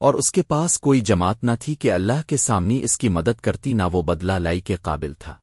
اور اس کے پاس کوئی جماعت نہ تھی کہ اللہ کے سامنے اس کی مدد کرتی، نہ وہ بدلہ لائی کے قابل تھا۔